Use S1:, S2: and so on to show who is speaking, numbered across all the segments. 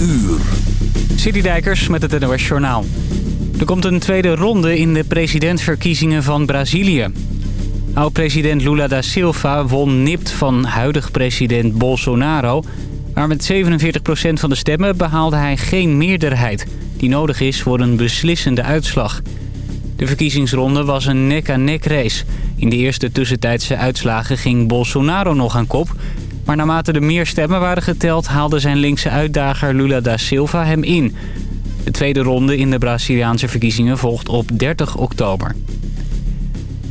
S1: uur.
S2: Citydijkers met het NOS Journaal. Er komt een tweede ronde in de presidentsverkiezingen van Brazilië. Oud-president Lula da Silva won nipt van huidig president Bolsonaro... maar met 47% van de stemmen behaalde hij geen meerderheid... die nodig is voor een beslissende uitslag. De verkiezingsronde was een nek-aan-nek race. In de eerste tussentijdse uitslagen ging Bolsonaro nog aan kop... maar naarmate er meer stemmen waren geteld... haalde zijn linkse uitdager Lula da Silva hem in... De tweede ronde in de Braziliaanse verkiezingen volgt op 30 oktober.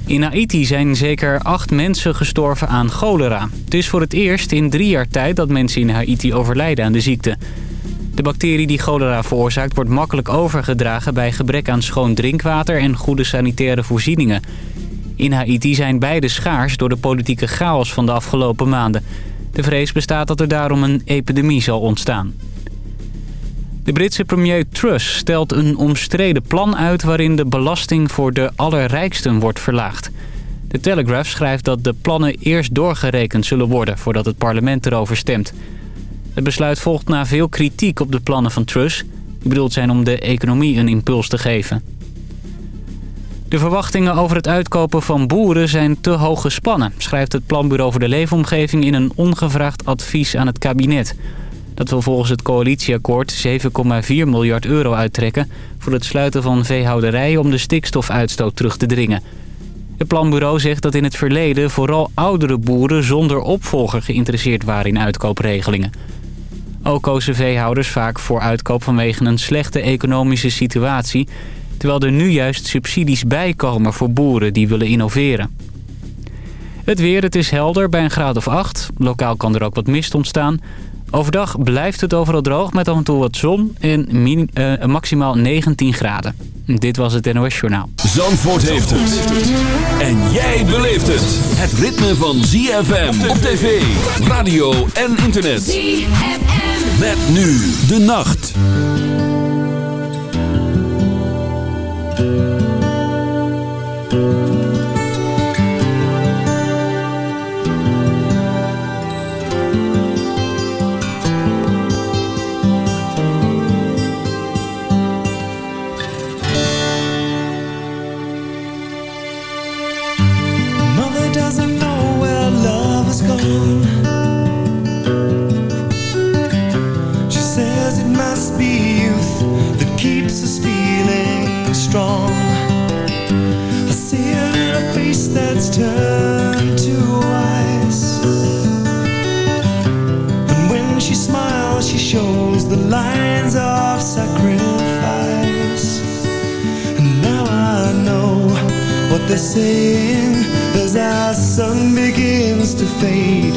S2: In Haiti zijn zeker acht mensen gestorven aan cholera. Het is voor het eerst in drie jaar tijd dat mensen in Haiti overlijden aan de ziekte. De bacterie die cholera veroorzaakt wordt makkelijk overgedragen... bij gebrek aan schoon drinkwater en goede sanitaire voorzieningen. In Haiti zijn beide schaars door de politieke chaos van de afgelopen maanden. De vrees bestaat dat er daarom een epidemie zal ontstaan. De Britse premier Truss stelt een omstreden plan uit... waarin de belasting voor de allerrijksten wordt verlaagd. De Telegraph schrijft dat de plannen eerst doorgerekend zullen worden... voordat het parlement erover stemt. Het besluit volgt na veel kritiek op de plannen van Truss... die bedoeld zijn om de economie een impuls te geven. De verwachtingen over het uitkopen van boeren zijn te hoog gespannen... schrijft het Planbureau voor de Leefomgeving in een ongevraagd advies aan het kabinet... Dat wil volgens het coalitieakkoord 7,4 miljard euro uittrekken... voor het sluiten van veehouderijen om de stikstofuitstoot terug te dringen. Het planbureau zegt dat in het verleden vooral oudere boeren zonder opvolger geïnteresseerd waren in uitkoopregelingen. Ook kozen veehouders vaak voor uitkoop vanwege een slechte economische situatie... terwijl er nu juist subsidies bijkomen voor boeren die willen innoveren. Het weer, het is helder bij een graad of 8. Lokaal kan er ook wat mist ontstaan... Overdag blijft het overal droog met af en toe wat zon en uh, maximaal 19 graden. Dit was het NOS Journaal.
S1: Zandvoort heeft het. En jij beleeft het. Het ritme van ZFM op tv, radio en internet. ZFM. Met nu de nacht. saying as our sun begins to fade.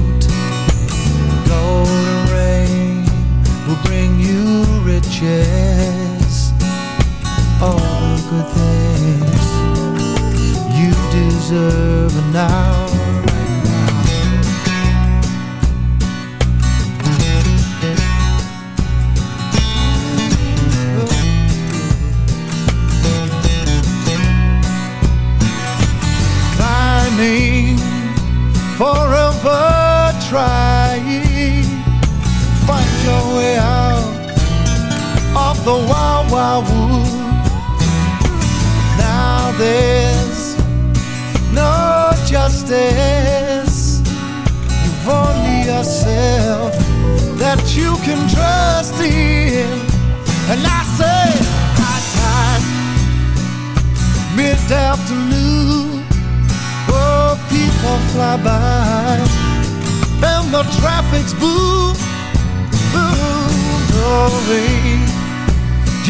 S3: bring you riches, all the good things you deserve now. I would. Now there's no justice. You've only yourself that you can trust in. And I say, high time, mid afternoon. Oh, people fly by, and the traffic's boom, boom, roaring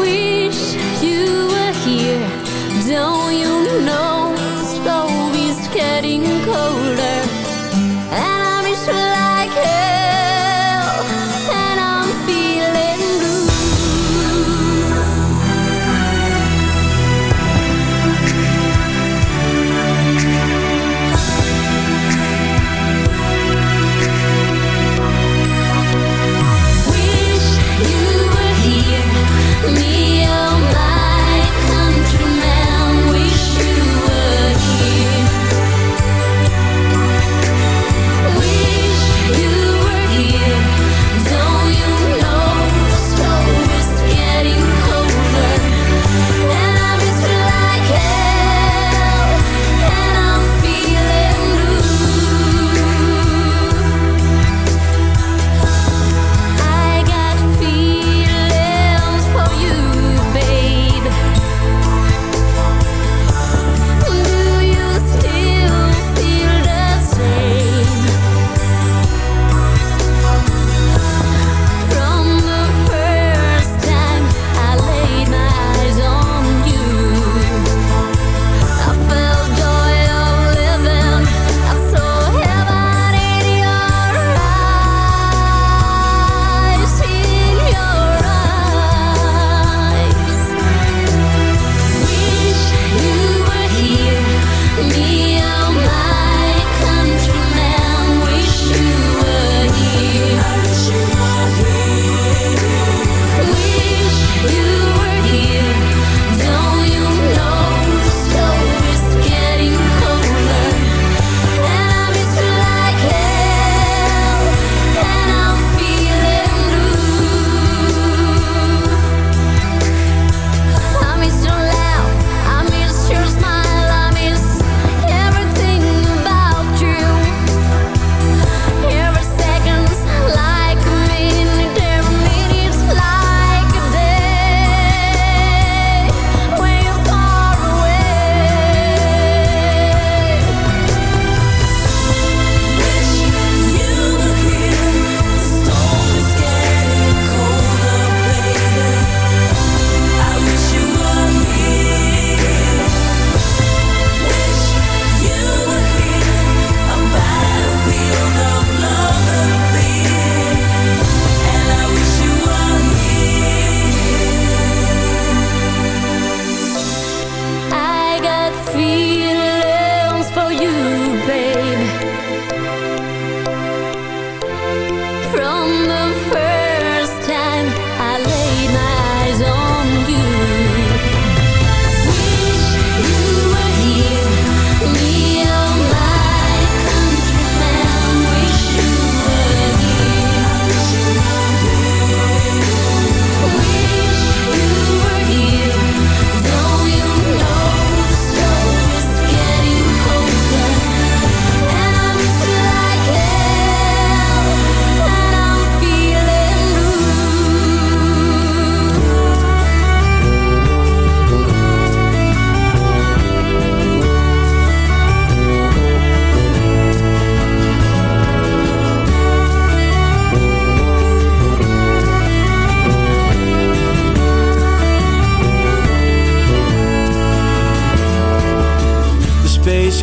S4: wish you were here. Don't you know?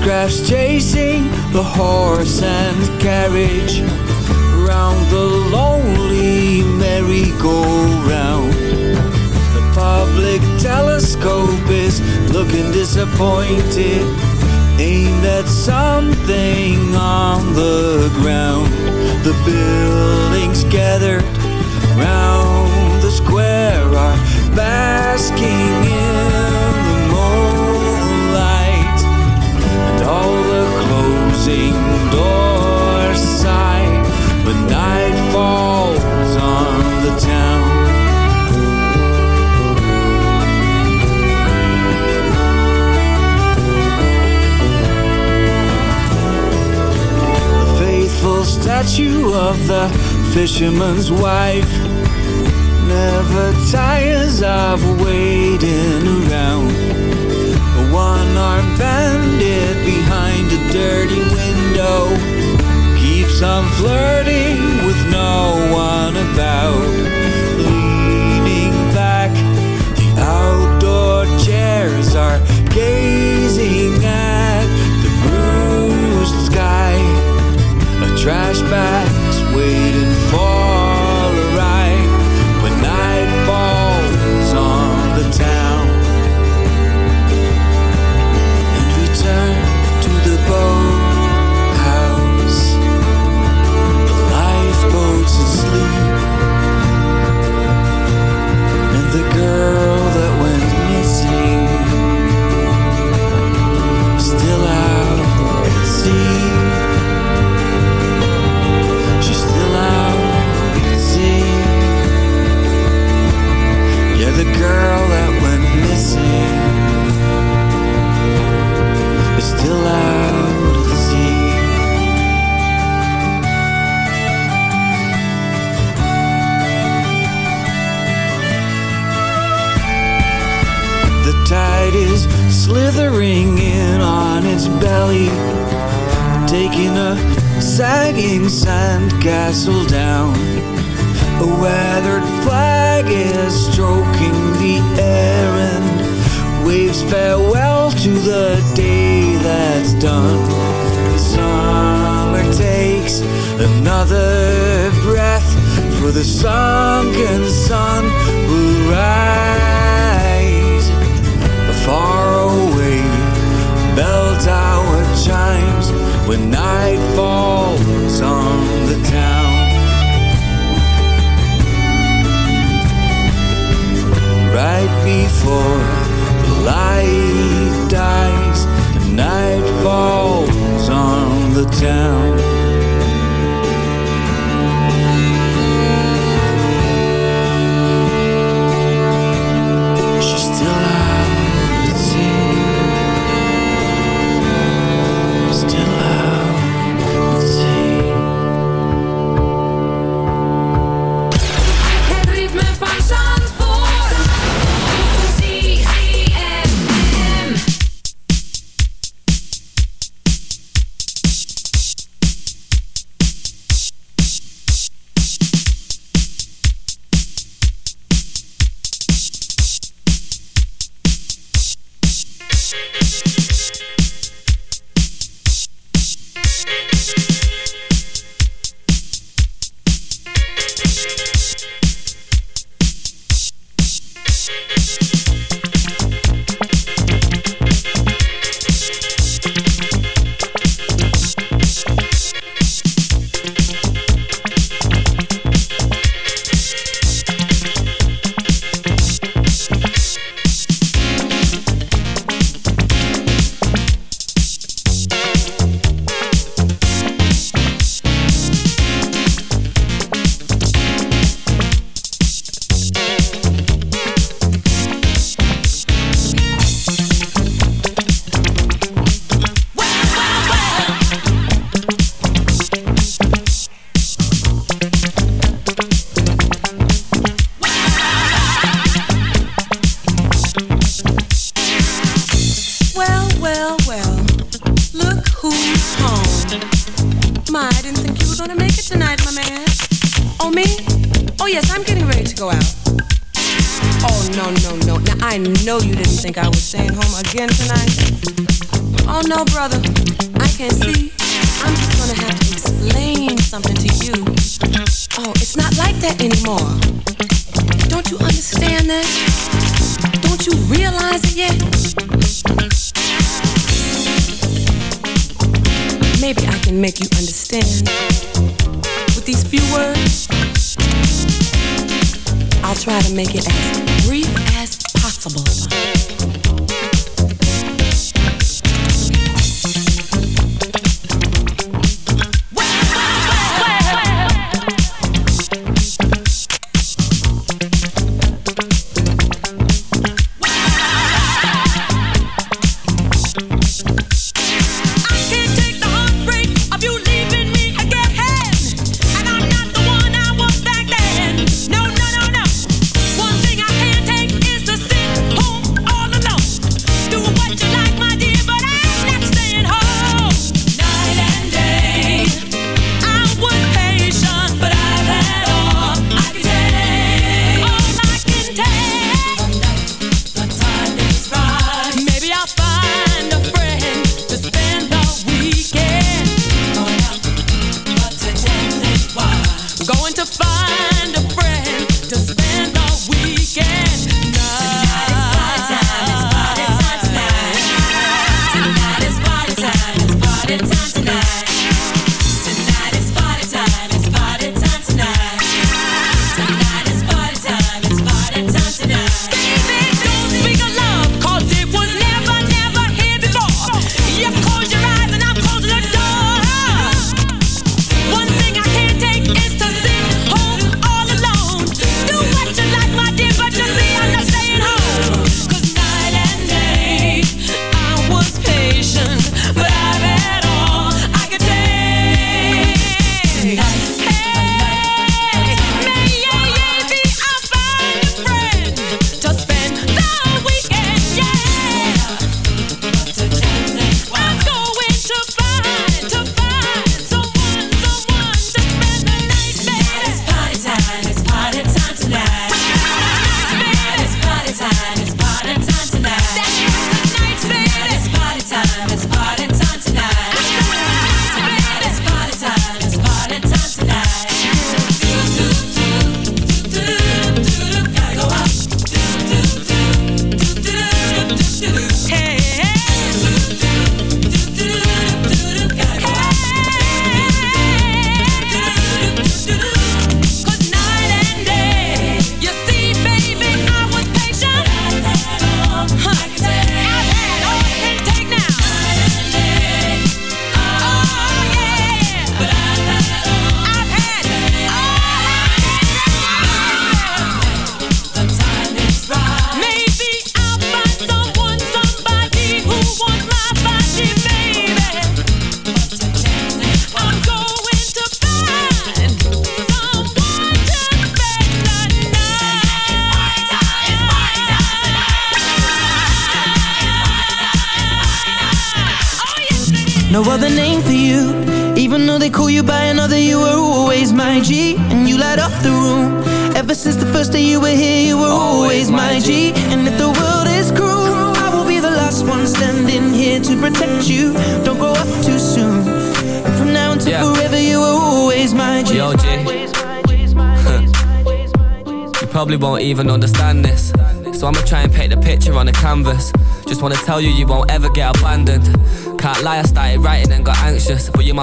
S5: Scraps chasing the horse and carriage round the lonely merry-go-round. The public telescope is looking disappointed. Ain't at something on the ground? The buildings gathered round the square are basking in singed or sigh when night falls on the town. The faithful statue of the fisherman's wife never tires of waiting around one-armed bandit behind a dirty window keeps on flirting with no one about. Leaning back, the outdoor chairs are gazing at the bruised sky. A trash bag's waiting for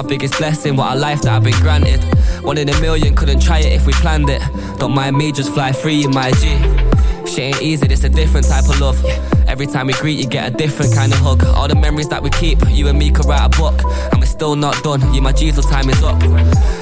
S6: biggest blessing, what a life that I've been granted. One in a million, couldn't try it if we planned it. Don't mind me, just fly free, you my G. Shit ain't easy, this a different type of love. Every time we greet, you get a different kind of hug. All the memories that we keep, you and me could write a book. And we're still not done, you my till time is up.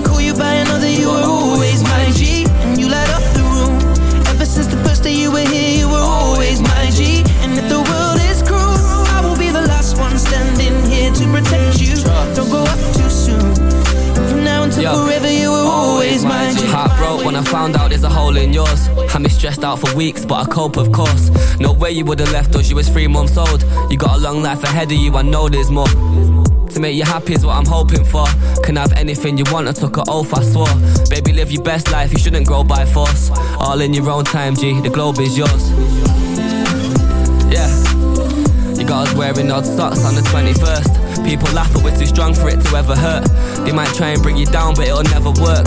S7: you Even though they call you by another You were always my G And you light up the room Ever since the first day you were here You were always my G And if the world is cruel I will be the last one standing here To protect you Don't go up too soon From now until
S6: Yo.
S7: forever You were always my G
S6: Heart broke when I found out there's a hole in yours. Had me stressed out for weeks, but I cope, of course. No way you would've left us, you was three months old. You got a long life ahead of you, I know there's more. To make you happy is what I'm hoping for. Can have anything you want, I took an oath, I swore. Baby, live your best life, you shouldn't grow by force. All in your own time, G, the globe is yours. Yeah. You got us wearing odd socks on the 21st. People laugh, but we're too strong for it to ever hurt. They might try and bring you down, but it'll never work.